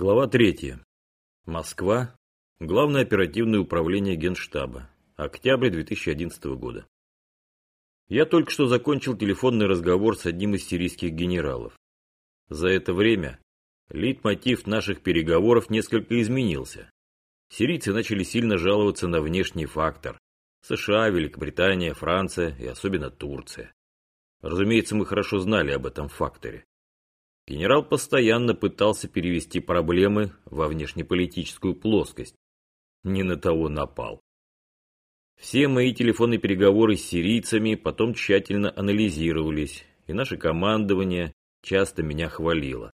Глава 3. Москва. Главное оперативное управление Генштаба. Октябрь 2011 года. Я только что закончил телефонный разговор с одним из сирийских генералов. За это время лейтмотив наших переговоров несколько изменился. Сирийцы начали сильно жаловаться на внешний фактор. США, Великобритания, Франция и особенно Турция. Разумеется, мы хорошо знали об этом факторе. Генерал постоянно пытался перевести проблемы во внешнеполитическую плоскость. Не на того напал. Все мои телефонные переговоры с сирийцами потом тщательно анализировались, и наше командование часто меня хвалило.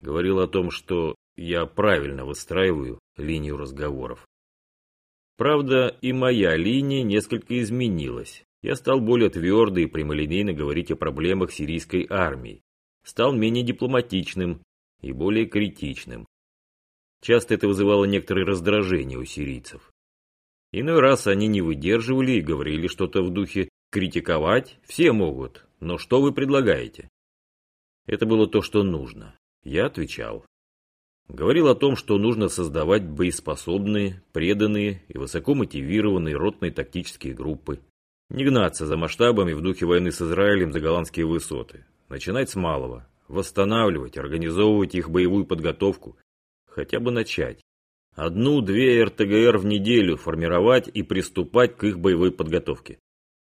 Говорил о том, что я правильно выстраиваю линию разговоров. Правда, и моя линия несколько изменилась. Я стал более твердо и прямолинейно говорить о проблемах сирийской армии стал менее дипломатичным и более критичным. Часто это вызывало некоторое раздражение у сирийцев. Иной раз они не выдерживали и говорили что-то в духе «критиковать все могут, но что вы предлагаете?» Это было то, что нужно. Я отвечал. Говорил о том, что нужно создавать боеспособные, преданные и высоко мотивированные ротные тактические группы. Не гнаться за масштабами в духе войны с Израилем за голландские высоты, Начинать с малого, восстанавливать, организовывать их боевую подготовку. Хотя бы начать. Одну-две РТГР в неделю формировать и приступать к их боевой подготовке.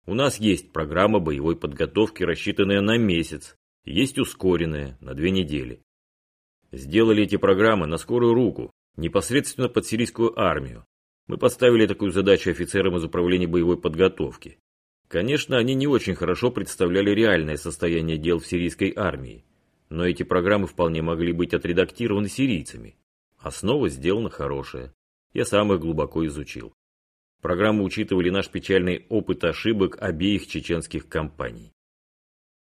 У нас есть программа боевой подготовки, рассчитанная на месяц, есть ускоренная, на две недели. Сделали эти программы на скорую руку, непосредственно под сирийскую армию. Мы поставили такую задачу офицерам из управления боевой подготовки. Конечно, они не очень хорошо представляли реальное состояние дел в сирийской армии, но эти программы вполне могли быть отредактированы сирийцами. Основа сделана хорошая. Я сам их глубоко изучил. Программы учитывали наш печальный опыт ошибок обеих чеченских компаний.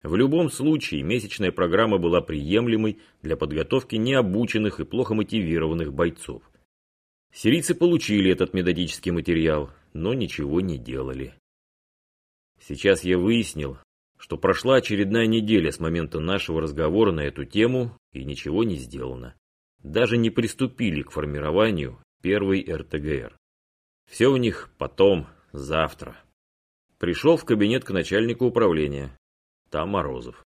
В любом случае, месячная программа была приемлемой для подготовки необученных и плохо мотивированных бойцов. Сирийцы получили этот методический материал, но ничего не делали. Сейчас я выяснил, что прошла очередная неделя с момента нашего разговора на эту тему, и ничего не сделано. Даже не приступили к формированию первой РТГР. Все у них потом, завтра. Пришел в кабинет к начальнику управления. Там Морозов.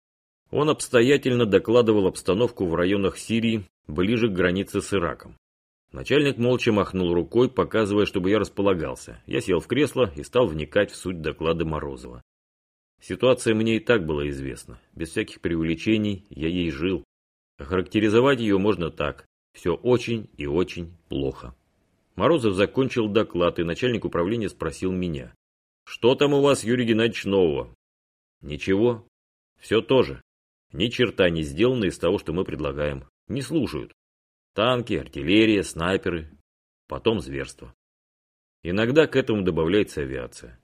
Он обстоятельно докладывал обстановку в районах Сирии, ближе к границе с Ираком. Начальник молча махнул рукой, показывая, чтобы я располагался. Я сел в кресло и стал вникать в суть доклада Морозова. Ситуация мне и так была известна. Без всяких преувеличений я ей жил. Охарактеризовать ее можно так. Все очень и очень плохо. Морозов закончил доклад, и начальник управления спросил меня. «Что там у вас, Юрий Геннадьевич, нового?» «Ничего. Все то же. Ни черта не сделано из того, что мы предлагаем. Не слушают. Танки, артиллерия, снайперы, потом зверство. Иногда к этому добавляется авиация.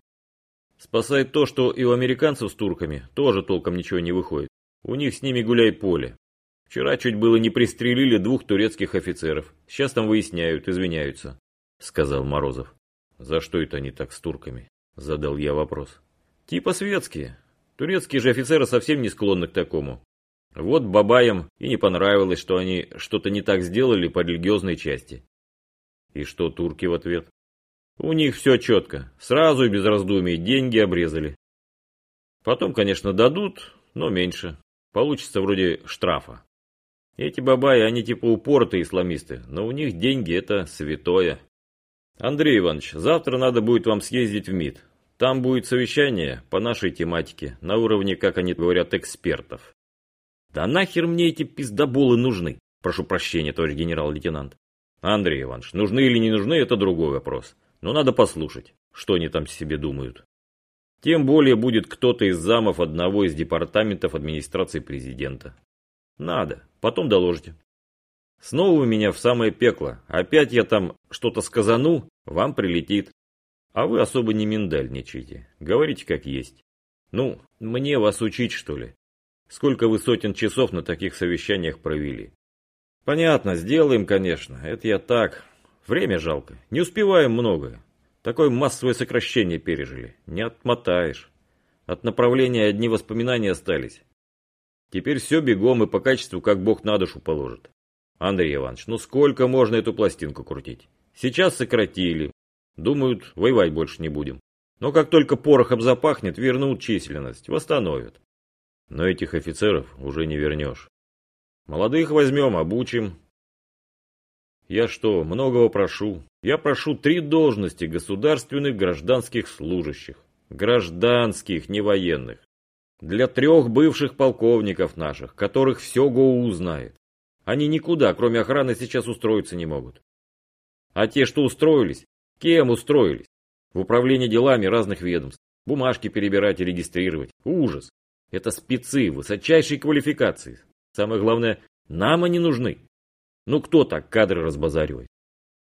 Спасает то, что и у американцев с турками тоже толком ничего не выходит. У них с ними гуляй поле. Вчера чуть было не пристрелили двух турецких офицеров. Сейчас там выясняют, извиняются, сказал Морозов. За что это они так с турками? Задал я вопрос. Типа светские. Турецкие же офицеры совсем не склонны к такому. Вот бабаям и не понравилось, что они что-то не так сделали по религиозной части. И что турки в ответ? У них все четко, сразу и без раздумий деньги обрезали. Потом, конечно, дадут, но меньше. Получится вроде штрафа. Эти бабаи, они типа упоротые исламисты, но у них деньги это святое. Андрей Иванович, завтра надо будет вам съездить в МИД. Там будет совещание по нашей тематике, на уровне, как они говорят, экспертов. Да нахер мне эти пиздоболы нужны? Прошу прощения, товарищ генерал-лейтенант. Андрей Иванович, нужны или не нужны, это другой вопрос. Но надо послушать, что они там себе думают. Тем более будет кто-то из замов одного из департаментов администрации президента. Надо, потом доложите. Снова у меня в самое пекло. Опять я там что-то сказану, вам прилетит. А вы особо не миндальничайте. Говорите как есть. Ну, мне вас учить, что ли? Сколько вы сотен часов на таких совещаниях провели? Понятно, сделаем, конечно. Это я так. Время жалко. Не успеваем многое. Такое массовое сокращение пережили. Не отмотаешь. От направления одни воспоминания остались. Теперь все бегом и по качеству, как Бог на душу положит. Андрей Иванович, ну сколько можно эту пластинку крутить? Сейчас сократили. Думают, воевать больше не будем. Но как только порохом запахнет, вернут численность, восстановят. Но этих офицеров уже не вернешь. Молодых возьмем, обучим. Я что, многого прошу? Я прошу три должности государственных гражданских служащих. Гражданских, не военных. Для трех бывших полковников наших, которых все ГОУ знает. Они никуда, кроме охраны, сейчас устроиться не могут. А те, что устроились, кем устроились? В управлении делами разных ведомств. Бумажки перебирать и регистрировать. Ужас. Это спецы высочайшей квалификации. Самое главное, нам они нужны. Ну кто так кадры разбазаривает?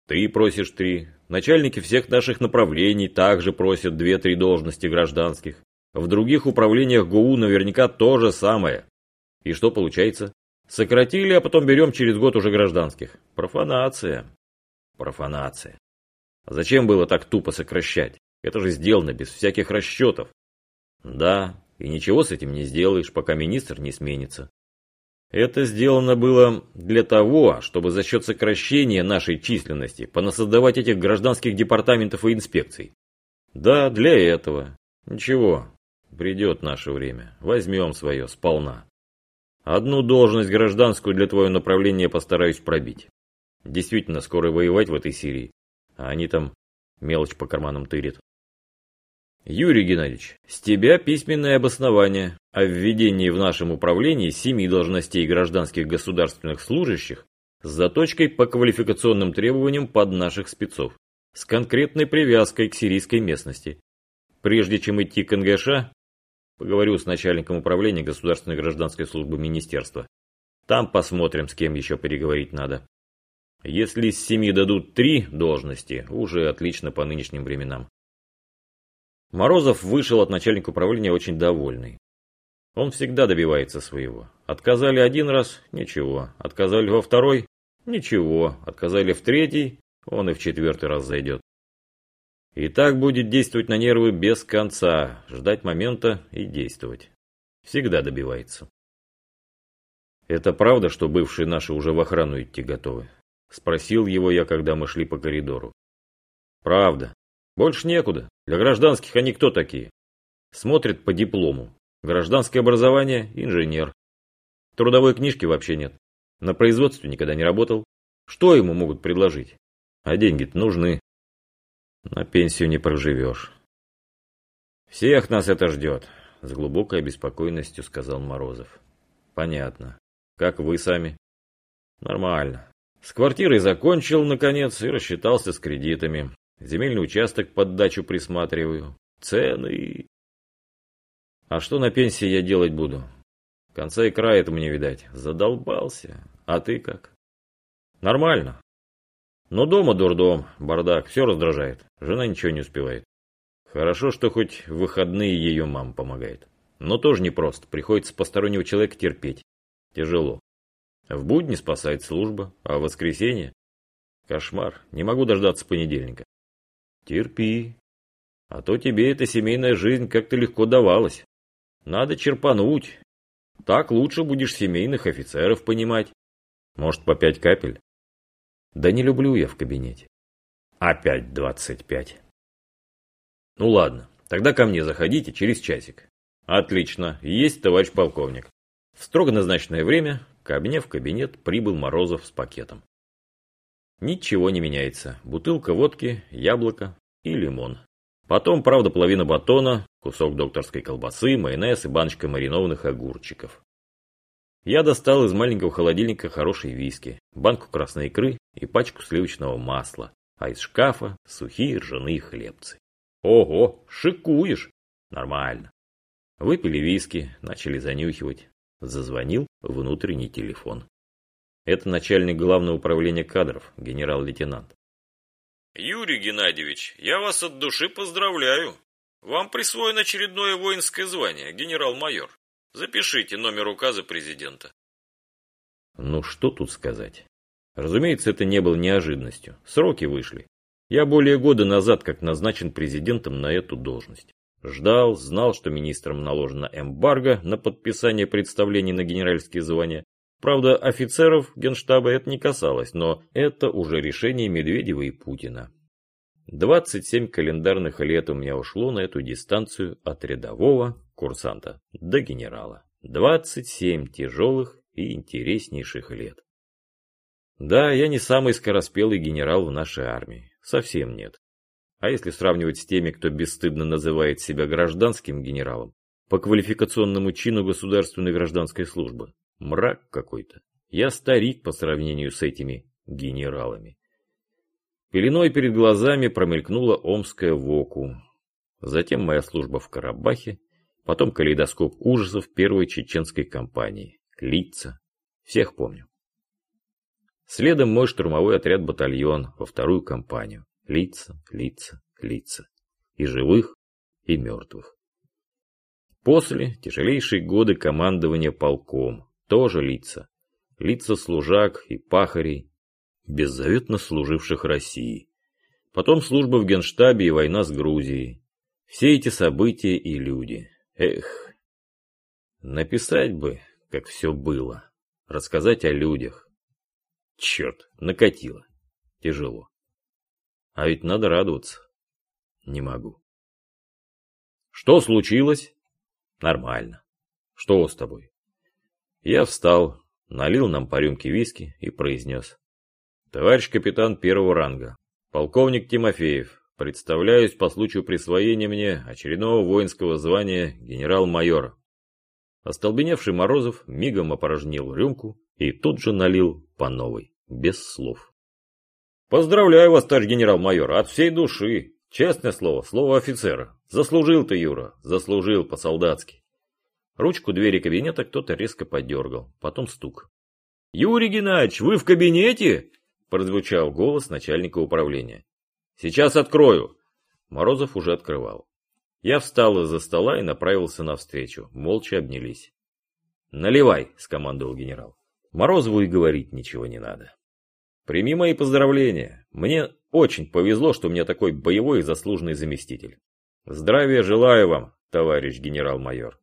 Ты просишь три. Начальники всех наших направлений также просят две-три должности гражданских. В других управлениях ГУ наверняка то же самое. И что получается? Сократили, а потом берем через год уже гражданских. Профанация. Профанация. Зачем было так тупо сокращать? Это же сделано без всяких расчетов. Да, и ничего с этим не сделаешь, пока министр не сменится. Это сделано было для того, чтобы за счет сокращения нашей численности понасоздавать этих гражданских департаментов и инспекций. Да, для этого. Ничего, придет наше время. Возьмем свое сполна. Одну должность гражданскую для твоего направления постараюсь пробить. Действительно, скоро воевать в этой Сирии. А они там мелочь по карманам тырят. Юрий Геннадьевич, с тебя письменное обоснование о введении в нашем управлении семи должностей гражданских государственных служащих с заточкой по квалификационным требованиям под наших спецов, с конкретной привязкой к сирийской местности. Прежде чем идти к НГШ, поговорю с начальником управления государственной гражданской службы министерства. Там посмотрим, с кем еще переговорить надо. Если из семи дадут три должности, уже отлично по нынешним временам. Морозов вышел от начальника управления очень довольный. Он всегда добивается своего. Отказали один раз – ничего. Отказали во второй – ничего. Отказали в третий – он и в четвертый раз зайдет. И так будет действовать на нервы без конца, ждать момента и действовать. Всегда добивается. Это правда, что бывшие наши уже в охрану идти готовы? Спросил его я, когда мы шли по коридору. Правда. Больше некуда. Для гражданских они кто такие? Смотрят по диплому. Гражданское образование – инженер. Трудовой книжки вообще нет. На производстве никогда не работал. Что ему могут предложить? А деньги-то нужны. На пенсию не проживешь. Всех нас это ждет, с глубокой обеспокоенностью сказал Морозов. Понятно. Как вы сами? Нормально. С квартирой закончил, наконец, и рассчитался с кредитами. Земельный участок под дачу присматриваю. Цены. А что на пенсии я делать буду? Конца и края этому не видать. Задолбался. А ты как? Нормально. Но дома дурдом, бардак, все раздражает. Жена ничего не успевает. Хорошо, что хоть в выходные ее мама помогает. Но тоже непросто. Приходится постороннего человека терпеть. Тяжело. В будни спасает служба, а в воскресенье? Кошмар. Не могу дождаться понедельника. Терпи. А то тебе эта семейная жизнь как-то легко давалась. Надо черпануть. Так лучше будешь семейных офицеров понимать. Может, по пять капель? Да не люблю я в кабинете. Опять двадцать пять. Ну ладно, тогда ко мне заходите через часик. Отлично, есть товарищ полковник. В строго назначенное время ко мне в кабинет прибыл Морозов с пакетом. Ничего не меняется. Бутылка водки, яблоко и лимон. Потом, правда, половина батона, кусок докторской колбасы, майонез и баночка маринованных огурчиков. Я достал из маленького холодильника хорошие виски, банку красной икры и пачку сливочного масла, а из шкафа сухие ржаные хлебцы. Ого, шикуешь! Нормально. Выпили виски, начали занюхивать. Зазвонил внутренний телефон. Это начальник главного управления кадров, генерал-лейтенант. Юрий Геннадьевич, я вас от души поздравляю. Вам присвоено очередное воинское звание, генерал-майор. Запишите номер указа президента. Ну что тут сказать. Разумеется, это не было неожиданностью. Сроки вышли. Я более года назад как назначен президентом на эту должность. Ждал, знал, что министрам наложено эмбарго на подписание представлений на генеральские звания, Правда, офицеров генштаба это не касалось, но это уже решение Медведева и Путина. 27 календарных лет у меня ушло на эту дистанцию от рядового курсанта до генерала. 27 тяжелых и интереснейших лет. Да, я не самый скороспелый генерал в нашей армии. Совсем нет. А если сравнивать с теми, кто бесстыдно называет себя гражданским генералом, по квалификационному чину государственной гражданской службы, мрак какой-то. Я старик по сравнению с этими генералами. Пеленой перед глазами промелькнула Омская ВОКу. Затем моя служба в Карабахе, потом калейдоскоп ужасов первой чеченской кампании. Лица. Всех помню. Следом мой штурмовой отряд-батальон во вторую кампанию. Лица, лица, лица. И живых, и мертвых. После тяжелейшие годы командования полком. Тоже лица. Лица служак и пахарей, беззаветно служивших России. Потом служба в генштабе и война с Грузией. Все эти события и люди. Эх, написать бы, как все было. Рассказать о людях. Черт, накатило. Тяжело. А ведь надо радоваться. Не могу. Что случилось? Нормально. Что с тобой? Я встал, налил нам по рюмке виски и произнес. Товарищ капитан первого ранга, полковник Тимофеев, представляюсь по случаю присвоения мне очередного воинского звания генерал-майора. Остолбеневший Морозов мигом опорожнил рюмку и тут же налил по новой, без слов. Поздравляю вас, товарищ генерал-майор, от всей души. Честное слово, слово офицера. Заслужил ты, Юра, заслужил по-солдатски. Ручку двери кабинета кто-то резко подергал, потом стук. «Юрий Геннадьевич, вы в кабинете?» прозвучал голос начальника управления. «Сейчас открою!» Морозов уже открывал. Я встал из-за стола и направился навстречу. Молча обнялись. «Наливай!» — скомандовал генерал. Морозову и говорить ничего не надо. Прими мои поздравления. Мне очень повезло, что у меня такой боевой и заслуженный заместитель. Здравия желаю вам, товарищ генерал-майор.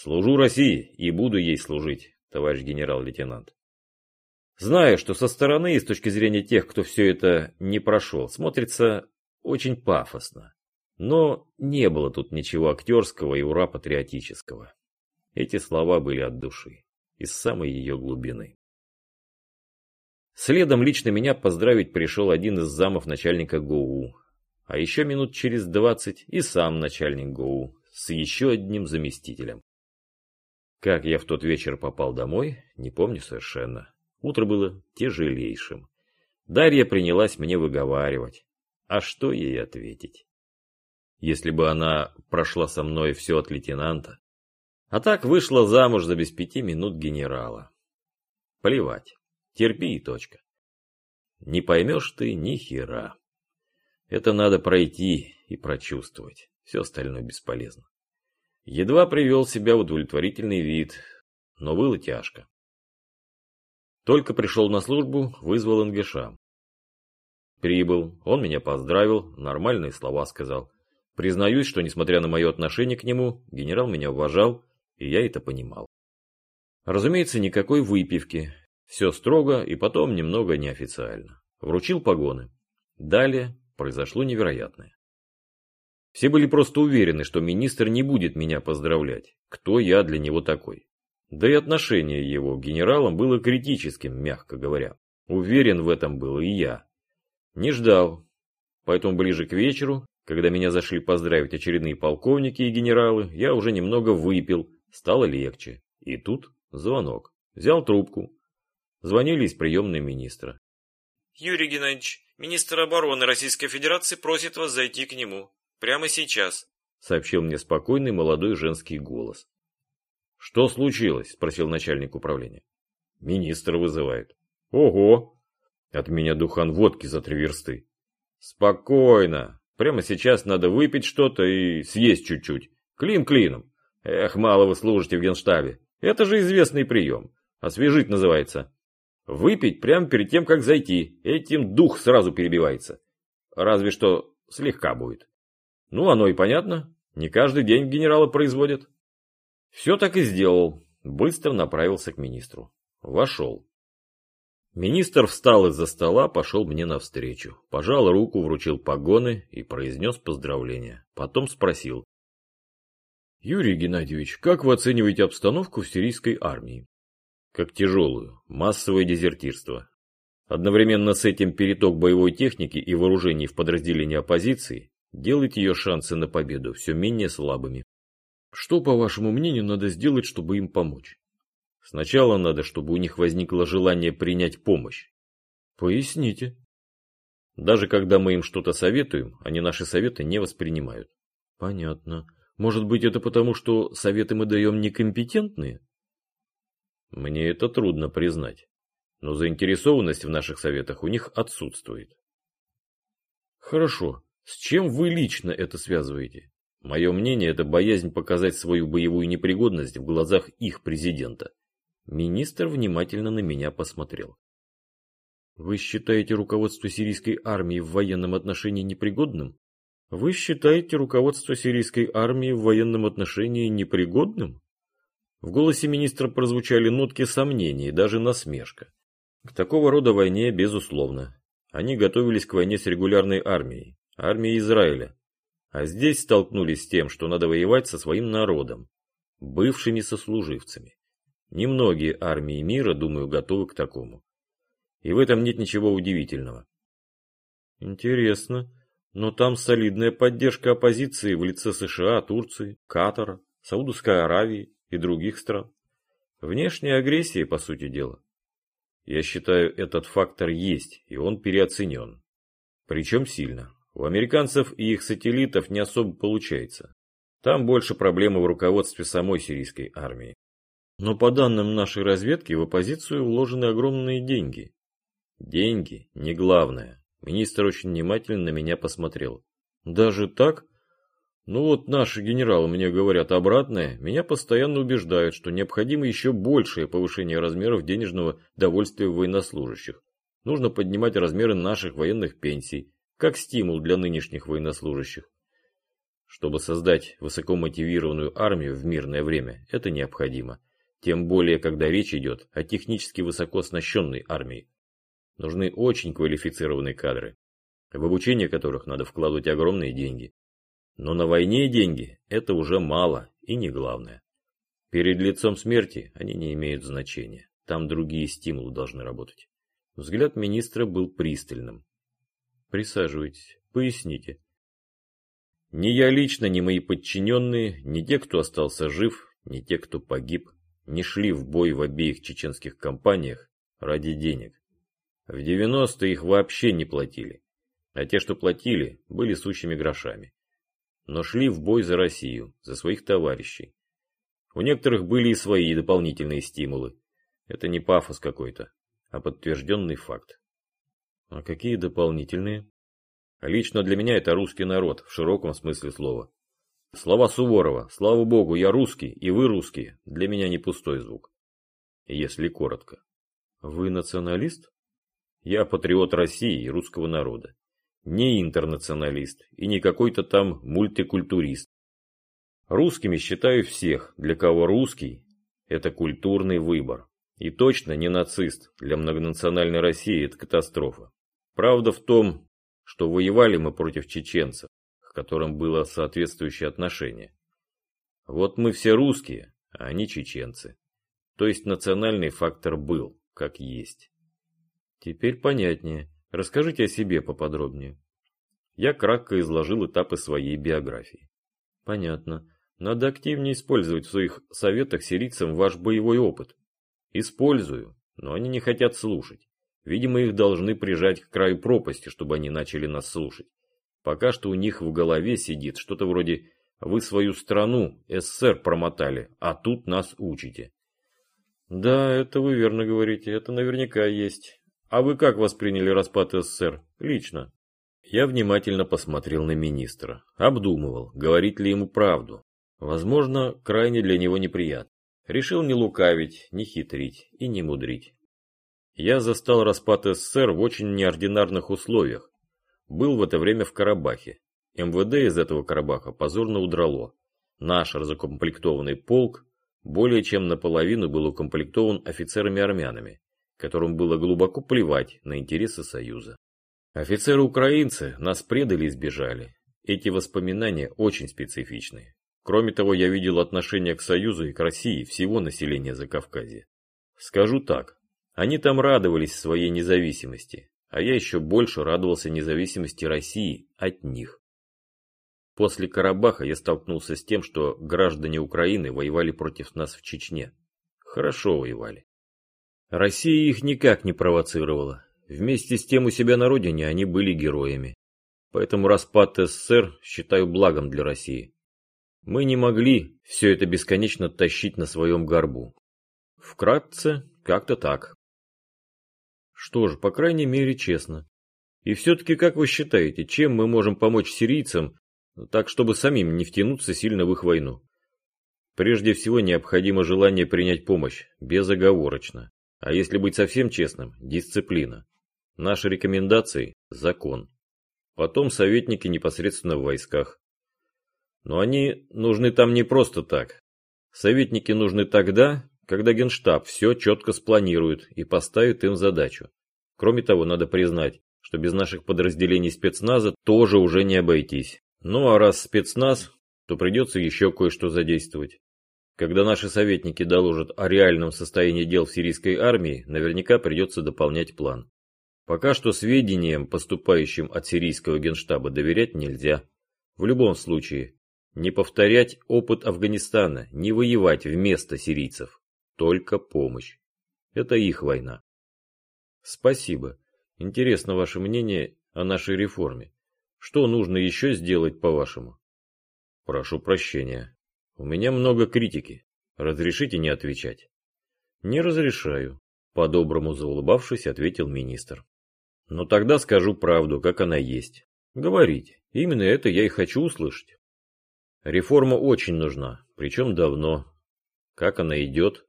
Служу России и буду ей служить, товарищ генерал-лейтенант. Знаю, что со стороны, и с точки зрения тех, кто все это не прошел, смотрится очень пафосно. Но не было тут ничего актерского и ура-патриотического. Эти слова были от души из самой ее глубины. Следом лично меня поздравить пришел один из замов начальника ГОУ, а еще минут через двадцать и сам начальник ГОУ с еще одним заместителем. Как я в тот вечер попал домой, не помню совершенно. Утро было тяжелейшим. Дарья принялась мне выговаривать. А что ей ответить? Если бы она прошла со мной все от лейтенанта, а так вышла замуж за без пяти минут генерала. Плевать. Терпи и точка. Не поймешь ты ни хера. Это надо пройти и прочувствовать. Все остальное бесполезно. Едва привел себя в удовлетворительный вид, но было тяжко. Только пришел на службу, вызвал НГШ. Прибыл, он меня поздравил, нормальные слова сказал. Признаюсь, что несмотря на мое отношение к нему, генерал меня уважал, и я это понимал. Разумеется, никакой выпивки. Все строго и потом немного неофициально. Вручил погоны. Далее произошло невероятное. Все были просто уверены, что министр не будет меня поздравлять. Кто я для него такой? Да и отношение его к генералам было критическим, мягко говоря. Уверен в этом был и я. Не ждал. Поэтому ближе к вечеру, когда меня зашли поздравить очередные полковники и генералы, я уже немного выпил Стало легче. И тут звонок. Взял трубку. Звонили из приемной министра. Юрий Геннадьевич, министр обороны Российской Федерации просит вас зайти к нему. Прямо сейчас. Сообщил мне спокойный молодой женский голос. Что случилось? Спросил начальник управления. Министр вызывает. Ого! От меня духан водки за три версты. Спокойно. Прямо сейчас надо выпить что-то и съесть чуть-чуть. Клин клином. Эх, мало вы служите в генштабе. Это же известный прием. Освежить называется. Выпить прямо перед тем, как зайти. Этим дух сразу перебивается. Разве что слегка будет. Ну, оно и понятно. Не каждый день генерала производят. Все так и сделал. Быстро направился к министру. Вошел. Министр встал из-за стола, пошел мне навстречу, пожал руку, вручил погоны и произнес поздравления. Потом спросил. Юрий Геннадьевич, как вы оцениваете обстановку в сирийской армии? Как тяжелую, массовое дезертирство. Одновременно с этим переток боевой техники и вооружений в подразделения оппозиции делает ее шансы на победу все менее слабыми. Что, по вашему мнению, надо сделать, чтобы им помочь? Сначала надо, чтобы у них возникло желание принять помощь. Поясните. Даже когда мы им что-то советуем, они наши советы не воспринимают. Понятно. Может быть, это потому, что советы мы даем некомпетентные? Мне это трудно признать. Но заинтересованность в наших советах у них отсутствует. Хорошо. С чем вы лично это связываете? Мое мнение – это боязнь показать свою боевую непригодность в глазах их президента. Министр внимательно на меня посмотрел. Вы считаете руководство сирийской армии в военном отношении непригодным? Вы считаете руководство сирийской армии в военном отношении непригодным? В голосе министра прозвучали нотки сомнений даже насмешка. К такого рода войне, безусловно. Они готовились к войне с регулярной армией, армией Израиля. А здесь столкнулись с тем, что надо воевать со своим народом, бывшими сослуживцами. Немногие армии мира, думаю, готовы к такому. И в этом нет ничего удивительного. Интересно, но там солидная поддержка оппозиции в лице США, Турции, Катара, Саудовской Аравии и других стран. Внешняя агрессия, по сути дела. Я считаю, этот фактор есть, и он переоценен. Причем сильно. У американцев и их сателлитов не особо получается. Там больше проблемы в руководстве самой сирийской армии. Но по данным нашей разведки в оппозицию вложены огромные деньги. Деньги не главное. Министр очень внимательно на меня посмотрел. Даже так? Ну вот наши генералы мне говорят обратное, меня постоянно убеждают, что необходимо еще большее повышение размеров денежного довольствия военнослужащих. Нужно поднимать размеры наших военных пенсий, как стимул для нынешних военнослужащих. Чтобы создать высокомотивированную армию в мирное время, это необходимо. Тем более, когда речь идет о технически высоко оснащенной армии. Нужны очень квалифицированные кадры, в обучение которых надо вкладывать огромные деньги. Но на войне деньги – это уже мало и не главное. Перед лицом смерти они не имеют значения. Там другие стимулы должны работать. Взгляд министра был пристальным. Присаживайтесь, поясните. Ни я лично, ни мои подчиненные, ни те, кто остался жив, ни те, кто погиб, не шли в бой в обеих чеченских компаниях ради денег. В 90-е их вообще не платили, а те, что платили, были сущими грошами. Но шли в бой за Россию, за своих товарищей. У некоторых были и свои дополнительные стимулы. Это не пафос какой-то, а подтвержденный факт. А какие дополнительные? Лично для меня это русский народ, в широком смысле слова. Слова Суворова «Слава Богу, я русский, и вы русские» для меня не пустой звук. Если коротко. Вы националист? Я патриот России и русского народа. Не интернационалист и не какой-то там мультикультурист. Русскими считаю всех, для кого русский – это культурный выбор. И точно не нацист, для многонациональной России это катастрофа. Правда в том, что воевали мы против чеченцев, которым было соответствующее отношение. Вот мы все русские, а они чеченцы. То есть национальный фактор был, как есть. Теперь понятнее. Расскажите о себе поподробнее. Я кратко изложил этапы своей биографии. Понятно. Надо активнее использовать в своих советах сирийцам ваш боевой опыт. Использую, но они не хотят слушать. Видимо, их должны прижать к краю пропасти, чтобы они начали нас слушать. Пока что у них в голове сидит что-то вроде «Вы свою страну, СССР, промотали, а тут нас учите». Да, это вы верно говорите, это наверняка есть. А вы как восприняли распад СССР? Лично. Я внимательно посмотрел на министра, обдумывал, говорить ли ему правду. Возможно, крайне для него неприятно. Решил не лукавить, не хитрить и не мудрить. Я застал распад СССР в очень неординарных условиях, был в это время в Карабахе. МВД из этого Карабаха позорно удрало. Наш разукомплектованный полк более чем наполовину был укомплектован офицерами-армянами, которым было глубоко плевать на интересы Союза. Офицеры-украинцы нас предали и сбежали. Эти воспоминания очень специфичны. Кроме того, я видел отношение к Союзу и к России всего населения Закавказья. Скажу так, они там радовались своей независимости, а я еще больше радовался независимости России от них. После Карабаха я столкнулся с тем, что граждане Украины воевали против нас в Чечне. Хорошо воевали. Россия их никак не провоцировала. Вместе с тем у себя на родине они были героями. Поэтому распад СССР считаю благом для России. Мы не могли все это бесконечно тащить на своем горбу. Вкратце, как-то так. Что ж, по крайней мере, честно. И все-таки, как вы считаете, чем мы можем помочь сирийцам, так чтобы самим не втянуться сильно в их войну? Прежде всего, необходимо желание принять помощь, безоговорочно. А если быть совсем честным, дисциплина. Наши рекомендации – закон. Потом советники непосредственно в войсках. Но они нужны там не просто так. Советники нужны тогда, когда Генштаб все четко спланирует и поставит им задачу. Кроме того, надо признать, что без наших подразделений спецназа тоже уже не обойтись. Ну а раз спецназ, то придется еще кое-что задействовать. Когда наши советники доложат о реальном состоянии дел в сирийской армии, наверняка придется дополнять план. Пока что сведениям, поступающим от сирийского генштаба, доверять нельзя. В любом случае, не повторять опыт Афганистана, не воевать вместо сирийцев. Только помощь. Это их война. Спасибо. Интересно ваше мнение о нашей реформе. Что нужно еще сделать, по-вашему? Прошу прощения. У меня много критики. Разрешите не отвечать? Не разрешаю. По-доброму заулыбавшись, ответил министр. Но тогда скажу правду, как она есть. Говорите. Именно это я и хочу услышать. Реформа очень нужна, причем давно. Как она идет?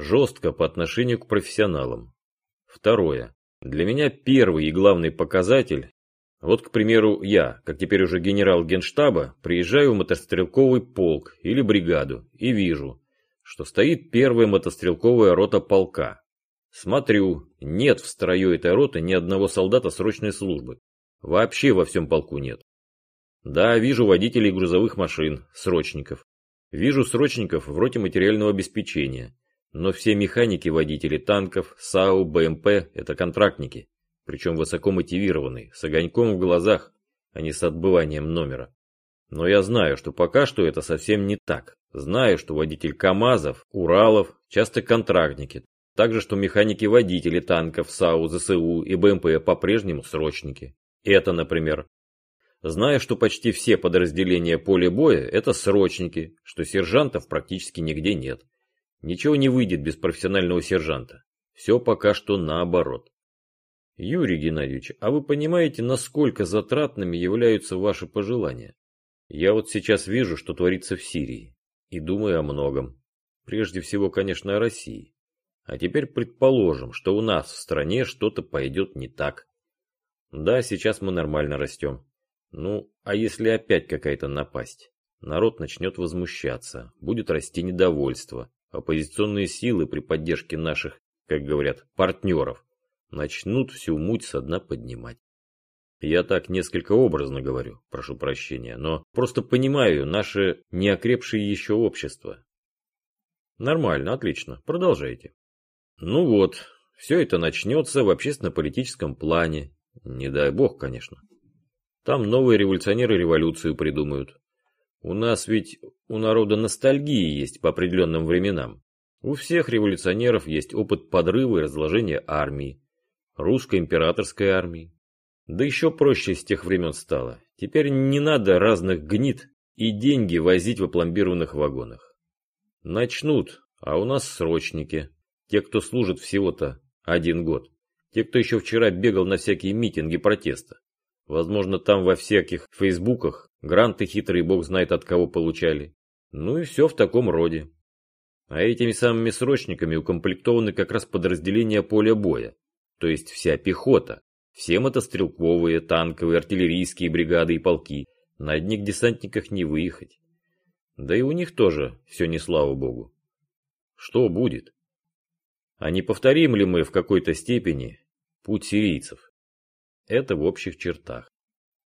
Жестко по отношению к профессионалам. Второе. Для меня первый и главный показатель вот, к примеру, я, как теперь уже генерал генштаба, приезжаю в мотострелковый полк или бригаду и вижу, что стоит первая мотострелковая рота полка. Смотрю, нет в строю этой роты ни одного солдата срочной службы. Вообще во всем полку нет. Да, вижу водителей грузовых машин, срочников. Вижу срочников в роте материального обеспечения. Но все механики-водители танков, САУ, БМП – это контрактники. Причем высоко мотивированные, с огоньком в глазах, а не с отбыванием номера. Но я знаю, что пока что это совсем не так. Знаю, что водитель КАМАЗов, Уралов часто контрактники. Также, что механики-водители танков, САУ, ЗСУ и БМП по-прежнему срочники. Это, например, зная, что почти все подразделения поля боя – это срочники, что сержантов практически нигде нет. Ничего не выйдет без профессионального сержанта. Все пока что наоборот. Юрий Геннадьевич, а вы понимаете, насколько затратными являются ваши пожелания? Я вот сейчас вижу, что творится в Сирии, и думаю о многом. Прежде всего, конечно, о России. А теперь предположим, что у нас в стране что-то пойдет не так. Да, сейчас мы нормально растем. Ну, а если опять какая-то напасть? Народ начнет возмущаться, будет расти недовольство. Оппозиционные силы при поддержке наших, как говорят, партнеров, начнут всю муть со дна поднимать. Я так несколько образно говорю, прошу прощения, но просто понимаю наше неокрепшее еще общество. Нормально, отлично, продолжайте. Ну вот, все это начнется в общественно-политическом плане. Не дай бог, конечно. Там новые революционеры революцию придумают. У нас ведь у народа ностальгии есть по определенным временам. У всех революционеров есть опыт подрыва и разложения армии, русской императорской армии. Да еще проще с тех времен стало. Теперь не надо разных гнид и деньги возить в опломбированных вагонах. Начнут, а у нас срочники. Те, кто служит всего-то один год. Те, кто еще вчера бегал на всякие митинги протеста. Возможно, там во всяких фейсбуках гранты хитрый бог знает от кого получали. Ну и все в таком роде. А этими самыми срочниками укомплектованы как раз подразделения поля боя, то есть вся пехота, все мотострелковые, танковые, артиллерийские бригады и полки. На одних десантниках не выехать. Да и у них тоже все не слава богу. Что будет? А не повторим ли мы в какой-то степени путь сирийцев? Это в общих чертах.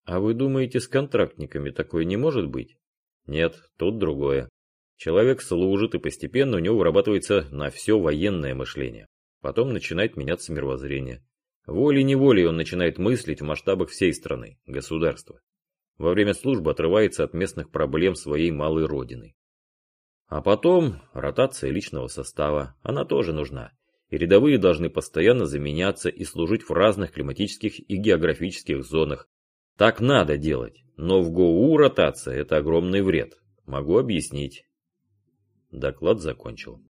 А вы думаете, с контрактниками такое не может быть? Нет, тут другое. Человек служит, и постепенно у него вырабатывается на все военное мышление. Потом начинает меняться мировоззрение. Волей-неволей он начинает мыслить в масштабах всей страны, государства. Во время службы отрывается от местных проблем своей малой родины. А потом ротация личного состава, она тоже нужна. И рядовые должны постоянно заменяться и служить в разных климатических и географических зонах. Так надо делать, но в ГОУ ротация – это огромный вред. Могу объяснить. Доклад закончил.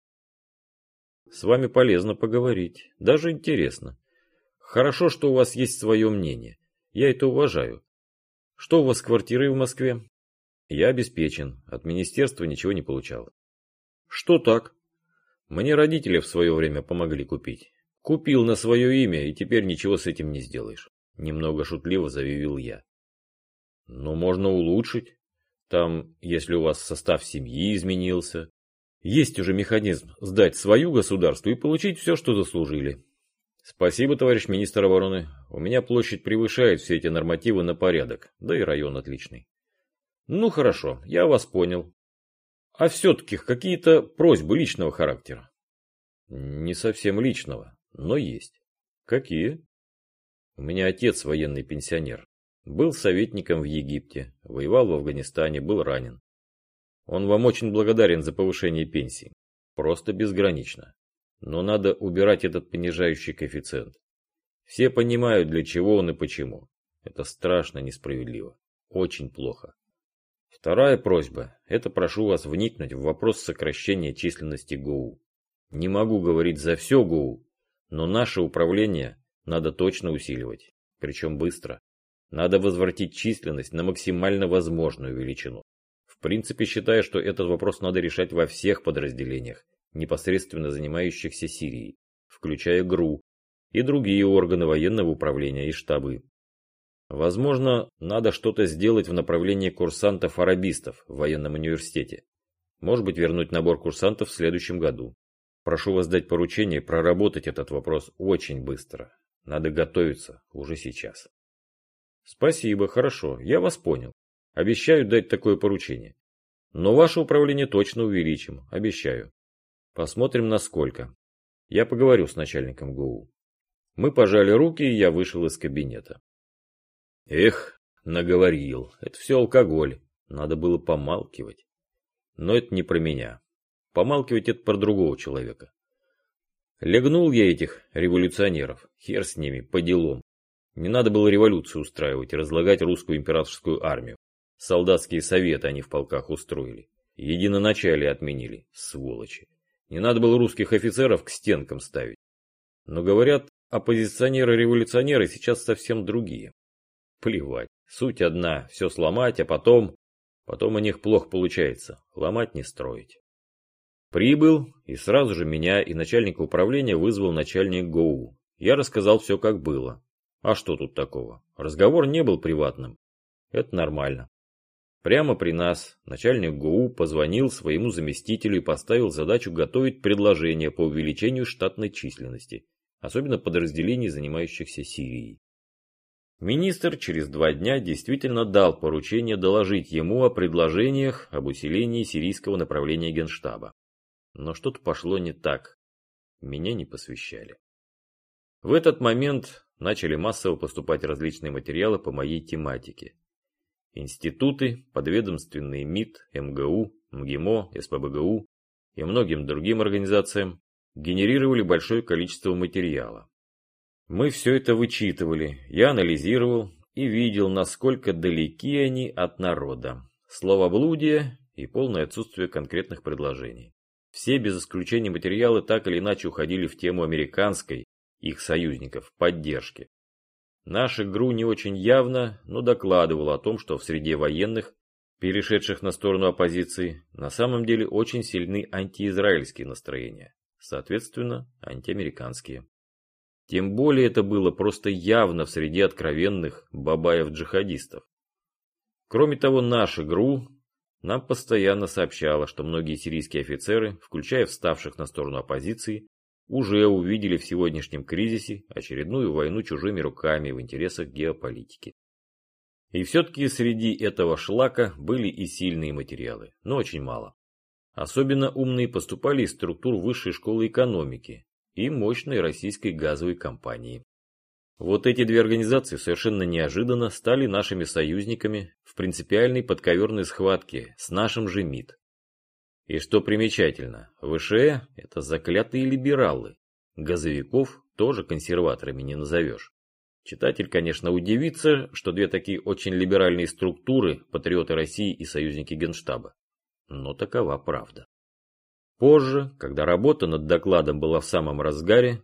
С вами полезно поговорить, даже интересно. Хорошо, что у вас есть свое мнение. Я это уважаю. Что у вас с квартирой в Москве? Я обеспечен. От министерства ничего не получал. Что так? Мне родители в свое время помогли купить. Купил на свое имя, и теперь ничего с этим не сделаешь. Немного шутливо заявил я. Но можно улучшить. Там, если у вас состав семьи изменился. Есть уже механизм сдать свою государству и получить все, что заслужили. Спасибо, товарищ министр обороны. У меня площадь превышает все эти нормативы на порядок, да и район отличный. Ну хорошо, я вас понял. А все-таки какие-то просьбы личного характера? Не совсем личного, но есть. Какие? У меня отец военный пенсионер. Был советником в Египте, воевал в Афганистане, был ранен. Он вам очень благодарен за повышение пенсии. Просто безгранично. Но надо убирать этот понижающий коэффициент. Все понимают, для чего он и почему. Это страшно несправедливо. Очень плохо. Вторая просьба – это прошу вас вникнуть в вопрос сокращения численности ГОУ. Не могу говорить за все ГОУ, но наше управление надо точно усиливать, причем быстро. Надо возвратить численность на максимально возможную величину. В принципе, считаю, что этот вопрос надо решать во всех подразделениях, непосредственно занимающихся Сирией, включая ГРУ и другие органы военного управления и штабы. Возможно, надо что-то сделать в направлении курсантов-арабистов в военном университете. Может быть, вернуть набор курсантов в следующем году. Прошу вас дать поручение проработать этот вопрос очень быстро. Надо готовиться уже сейчас. Спасибо, хорошо, я вас понял. Обещаю дать такое поручение. Но ваше управление точно увеличим, обещаю. Посмотрим, насколько. Я поговорю с начальником ГУ. Мы пожали руки, и я вышел из кабинета. Эх, наговорил. Это все алкоголь. Надо было помалкивать. Но это не про меня. Помалкивать это про другого человека. Легнул я этих революционеров. Хер с ними, по делам. Не надо было революцию устраивать и разлагать русскую императорскую армию. Солдатские советы они в полках устроили. Единоначалие отменили, сволочи. Не надо было русских офицеров к стенкам ставить. Но говорят, оппозиционеры-революционеры сейчас совсем другие. Плевать, суть одна, все сломать, а потом... Потом у них плохо получается, ломать не строить. Прибыл, и сразу же меня и начальника управления вызвал начальник ГОУ. Я рассказал все как было. А что тут такого? Разговор не был приватным. Это нормально. Прямо при нас начальник ГУ позвонил своему заместителю и поставил задачу готовить предложение по увеличению штатной численности, особенно подразделений, занимающихся Сирией. Министр через два дня действительно дал поручение доложить ему о предложениях об усилении сирийского направления Генштаба. Но что-то пошло не так. Меня не посвящали. В этот момент начали массово поступать различные материалы по моей тематике. Институты, подведомственные МИД, МГУ, МГИМО, СПБГУ и многим другим организациям генерировали большое количество материала. Мы все это вычитывали, я анализировал и видел, насколько далеки они от народа. Словоблудие и полное отсутствие конкретных предложений. Все без исключения материалы так или иначе уходили в тему американской, их союзников, поддержки. Наша ГРУ не очень явно, но докладывала о том, что в среде военных, перешедших на сторону оппозиции, на самом деле очень сильны антиизраильские настроения, соответственно, антиамериканские. Тем более это было просто явно в среде откровенных бабаев-джихадистов. Кроме того, наша ГРУ нам постоянно сообщала, что многие сирийские офицеры, включая вставших на сторону оппозиции, уже увидели в сегодняшнем кризисе очередную войну чужими руками в интересах геополитики. И все-таки среди этого шлака были и сильные материалы, но очень мало. Особенно умные поступали из структур высшей школы экономики и мощной российской газовой компании. Вот эти две организации совершенно неожиданно стали нашими союзниками в принципиальной подковерной схватке с нашим же МИД. И что примечательно, ВШЭ – это заклятые либералы. Газовиков тоже консерваторами не назовешь. Читатель, конечно, удивится, что две такие очень либеральные структуры – патриоты России и союзники Генштаба. Но такова правда. Позже, когда работа над докладом была в самом разгаре,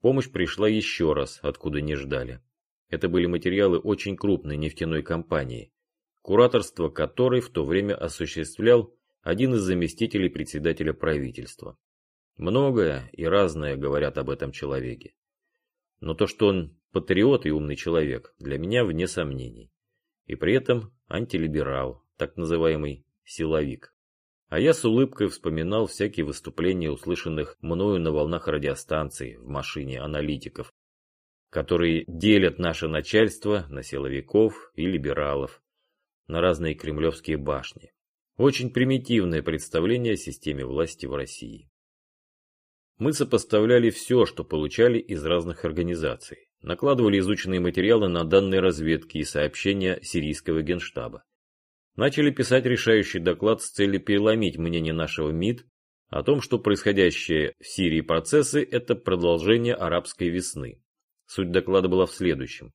помощь пришла еще раз, откуда не ждали. Это были материалы очень крупной нефтяной компании, кураторство которой в то время осуществлял один из заместителей председателя правительства. Многое и разное говорят об этом человеке. Но то, что он патриот и умный человек, для меня вне сомнений. И при этом антилиберал, так называемый силовик. А я с улыбкой вспоминал всякие выступления, услышанных мною на волнах радиостанции в машине аналитиков, которые делят наше начальство на силовиков и либералов, на разные кремлевские башни. Очень примитивное представление о системе власти в России. Мы сопоставляли все, что получали из разных организаций, накладывали изученные материалы на данные разведки и сообщения сирийского генштаба. Начали писать решающий доклад с целью переломить мнение нашего МИД о том, что происходящие в Сирии процессы – это продолжение арабской весны. Суть доклада была в следующем.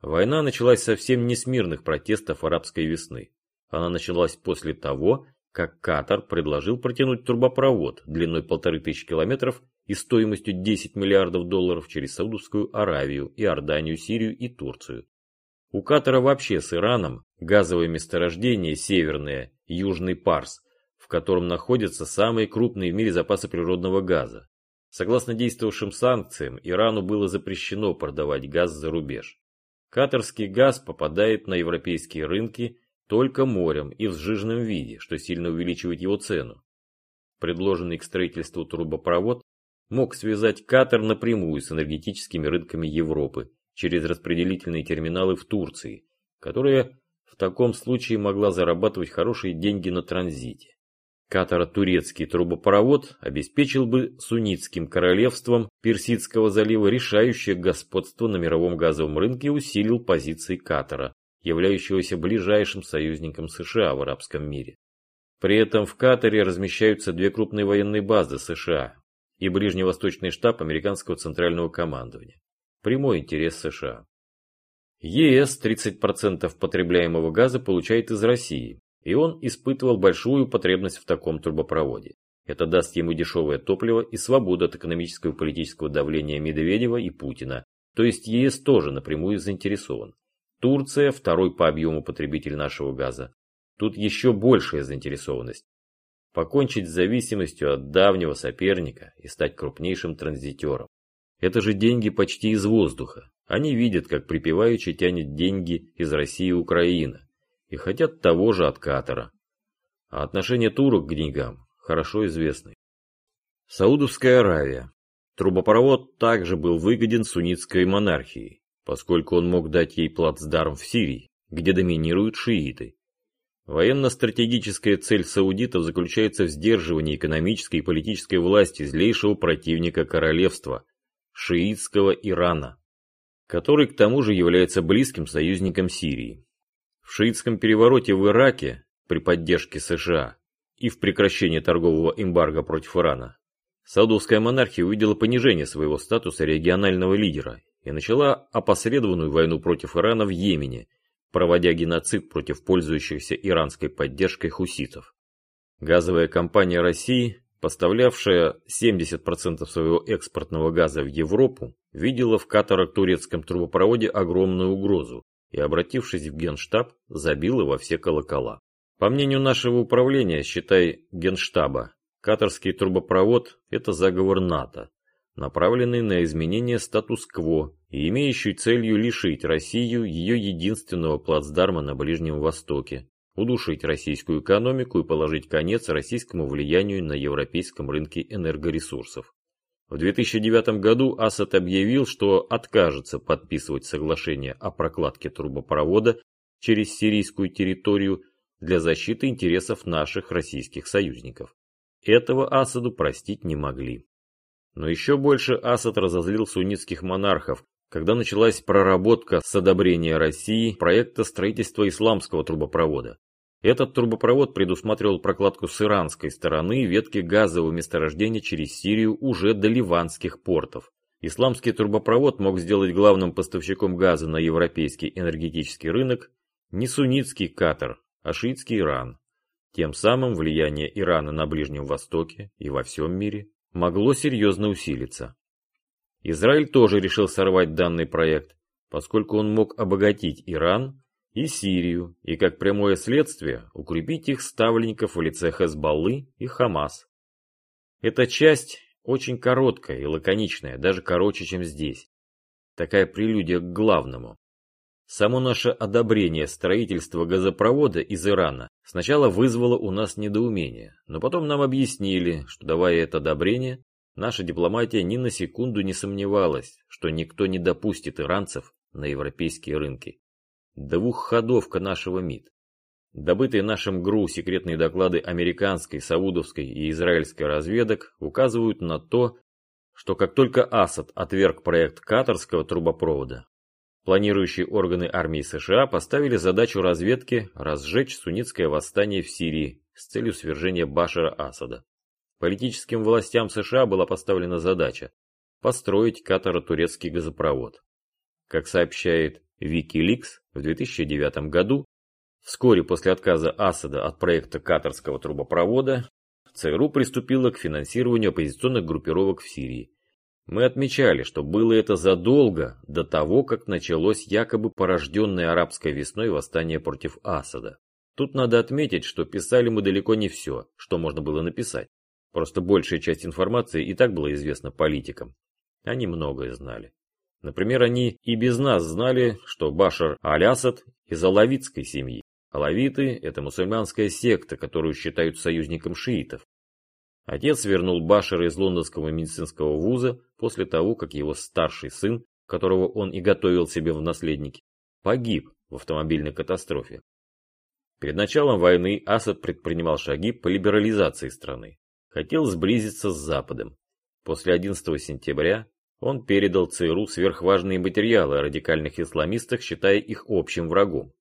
Война началась совсем не с мирных протестов арабской весны. Она началась после того, как Катар предложил протянуть трубопровод длиной полторы тысячи километров и стоимостью 10 миллиардов долларов через Саудовскую Аравию, Иорданию, Сирию и Турцию. У Катара вообще с Ираном газовое месторождение северное, Южный Парс, в котором находятся самые крупные в мире запасы природного газа. Согласно действовавшим санкциям, Ирану было запрещено продавать газ за рубеж. Катарский газ попадает на европейские рынки только морем и в сжиженном виде, что сильно увеличивает его цену. Предложенный к строительству трубопровод мог связать Катар напрямую с энергетическими рынками Европы через распределительные терминалы в Турции, которая в таком случае могла зарабатывать хорошие деньги на транзите. Катаро-турецкий трубопровод обеспечил бы суннитским королевством Персидского залива решающее господство на мировом газовом рынке и усилил позиции Катара, являющегося ближайшим союзником США в арабском мире. При этом в Катаре размещаются две крупные военные базы США и ближневосточный штаб американского центрального командования. Прямой интерес США. ЕС 30% потребляемого газа получает из России, и он испытывал большую потребность в таком трубопроводе. Это даст ему дешевое топливо и свободу от экономического и политического давления Медведева и Путина, то есть ЕС тоже напрямую заинтересован. Турция – второй по объему потребитель нашего газа. Тут еще большая заинтересованность. Покончить с зависимостью от давнего соперника и стать крупнейшим транзитером. Это же деньги почти из воздуха. Они видят, как припеваючи тянет деньги из России и Украины. И хотят того же от Катара. А отношение турок к деньгам хорошо известны. Саудовская Аравия. Трубопровод также был выгоден суннитской монархией поскольку он мог дать ей плацдарм в Сирии, где доминируют шииты. Военно-стратегическая цель саудитов заключается в сдерживании экономической и политической власти злейшего противника королевства – шиитского Ирана, который к тому же является близким союзником Сирии. В шиитском перевороте в Ираке при поддержке США и в прекращении торгового эмбарго против Ирана Саудовская монархия увидела понижение своего статуса регионального лидера и начала опосредованную войну против Ирана в Йемене, проводя геноцид против пользующихся иранской поддержкой хуситов. Газовая компания России, поставлявшая 70% своего экспортного газа в Европу, видела в катаро-турецком трубопроводе огромную угрозу и, обратившись в Генштаб, забила во все колокола. По мнению нашего управления, считай Генштаба, катарский трубопровод – это заговор НАТО, направленный на изменение статус-кво и имеющий целью лишить Россию ее единственного плацдарма на Ближнем Востоке, удушить российскую экономику и положить конец российскому влиянию на европейском рынке энергоресурсов. В 2009 году Асад объявил, что откажется подписывать соглашение о прокладке трубопровода через сирийскую территорию для защиты интересов наших российских союзников. Этого Асаду простить не могли. Но еще больше Асад разозлил суннитских монархов, когда началась проработка с одобрения России проекта строительства исламского трубопровода. Этот трубопровод предусматривал прокладку с иранской стороны ветки газового месторождения через Сирию уже до ливанских портов. Исламский трубопровод мог сделать главным поставщиком газа на европейский энергетический рынок не суннитский Катар, а шиитский Иран. Тем самым влияние Ирана на Ближнем Востоке и во всем мире могло серьезно усилиться. Израиль тоже решил сорвать данный проект, поскольку он мог обогатить Иран и Сирию, и как прямое следствие укрепить их ставленников в лице Хезбаллы и Хамас. Эта часть очень короткая и лаконичная, даже короче, чем здесь. Такая прелюдия к главному. Само наше одобрение строительства газопровода из Ирана сначала вызвало у нас недоумение, но потом нам объяснили, что давая это одобрение, наша дипломатия ни на секунду не сомневалась, что никто не допустит иранцев на европейские рынки. Двухходовка нашего МИД. Добытые нашим ГРУ секретные доклады американской, саудовской и израильской разведок указывают на то, что как только Асад отверг проект катарского трубопровода, Планирующие органы армии США поставили задачу разведки разжечь суннитское восстание в Сирии с целью свержения Башара Асада. Политическим властям США была поставлена задача построить катаро-турецкий газопровод. Как сообщает Wikileaks, в 2009 году, вскоре после отказа Асада от проекта катарского трубопровода, ЦРУ приступила к финансированию оппозиционных группировок в Сирии. Мы отмечали, что было это задолго до того, как началось якобы порожденное арабской весной восстание против Асада. Тут надо отметить, что писали мы далеко не все, что можно было написать. Просто большая часть информации и так была известна политикам. Они многое знали. Например, они и без нас знали, что Башар Аль-Асад из алавитской семьи. Алавиты – это мусульманская секта, которую считают союзником шиитов. Отец вернул Башара из лондонского медицинского вуза после того, как его старший сын, которого он и готовил себе в наследники, погиб в автомобильной катастрофе. Перед началом войны Асад предпринимал шаги по либерализации страны. Хотел сблизиться с Западом. После 11 сентября он передал ЦРУ сверхважные материалы о радикальных исламистах, считая их общим врагом.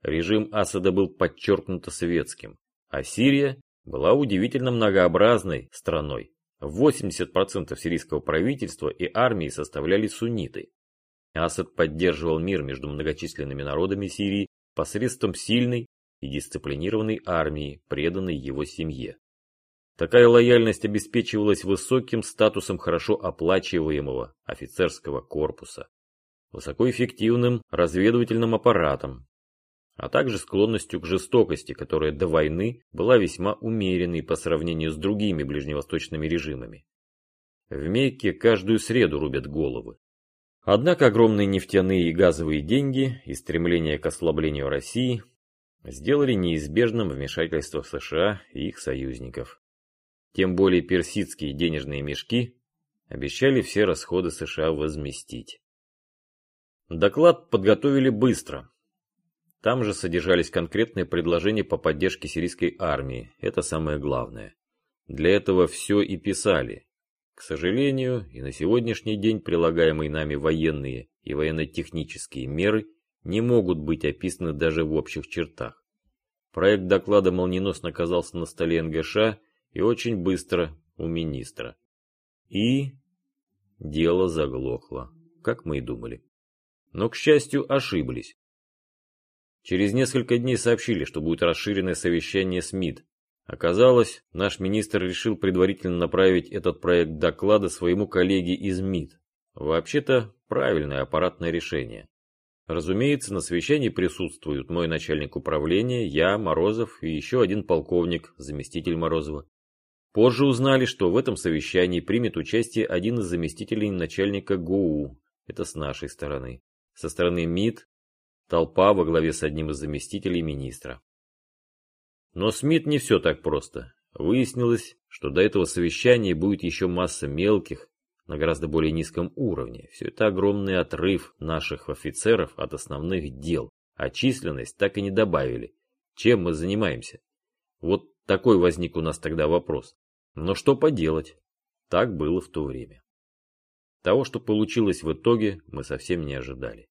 Режим Асада был подчеркнуто светским, а Сирия была удивительно многообразной страной. 80% сирийского правительства и армии составляли сунниты. Асад поддерживал мир между многочисленными народами Сирии посредством сильной и дисциплинированной армии, преданной его семье. Такая лояльность обеспечивалась высоким статусом хорошо оплачиваемого офицерского корпуса, высокоэффективным разведывательным аппаратом, а также склонностью к жестокости, которая до войны была весьма умеренной по сравнению с другими ближневосточными режимами. В Мекке каждую среду рубят головы. Однако огромные нефтяные и газовые деньги и стремление к ослаблению России сделали неизбежным вмешательство США и их союзников. Тем более персидские денежные мешки обещали все расходы США возместить. Доклад подготовили быстро, там же содержались конкретные предложения по поддержке сирийской армии, это самое главное. Для этого все и писали. К сожалению, и на сегодняшний день прилагаемые нами военные и военно-технические меры не могут быть описаны даже в общих чертах. Проект доклада молниеносно оказался на столе НГШ и очень быстро у министра. И дело заглохло, как мы и думали. Но, к счастью, ошиблись. Через несколько дней сообщили, что будет расширенное совещание с МИД. Оказалось, наш министр решил предварительно направить этот проект доклада своему коллеге из МИД. Вообще-то, правильное аппаратное решение. Разумеется, на совещании присутствуют мой начальник управления, я, Морозов и еще один полковник, заместитель Морозова. Позже узнали, что в этом совещании примет участие один из заместителей начальника ГУ, это с нашей стороны. Со стороны МИД Толпа во главе с одним из заместителей министра. Но Смит не все так просто. Выяснилось, что до этого совещания будет еще масса мелких, на гораздо более низком уровне. Все это огромный отрыв наших офицеров от основных дел, а численность так и не добавили. Чем мы занимаемся? Вот такой возник у нас тогда вопрос. Но что поделать? Так было в то время. Того, что получилось в итоге, мы совсем не ожидали.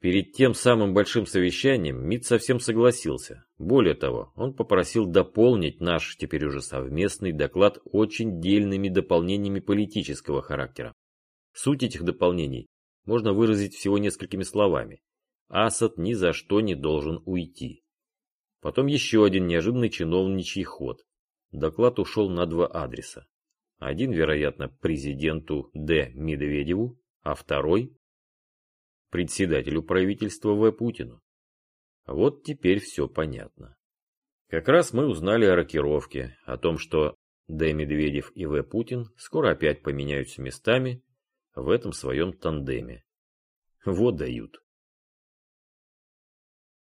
Перед тем самым большим совещанием МИД совсем согласился. Более того, он попросил дополнить наш теперь уже совместный доклад очень дельными дополнениями политического характера. Суть этих дополнений можно выразить всего несколькими словами. Асад ни за что не должен уйти. Потом еще один неожиданный чиновничий ход. Доклад ушел на два адреса. Один, вероятно, президенту Д. Медведеву, а второй председателю правительства В. Путину. Вот теперь все понятно. Как раз мы узнали о рокировке, о том, что Д. Медведев и В. Путин скоро опять поменяются местами в этом своем тандеме. Вот дают.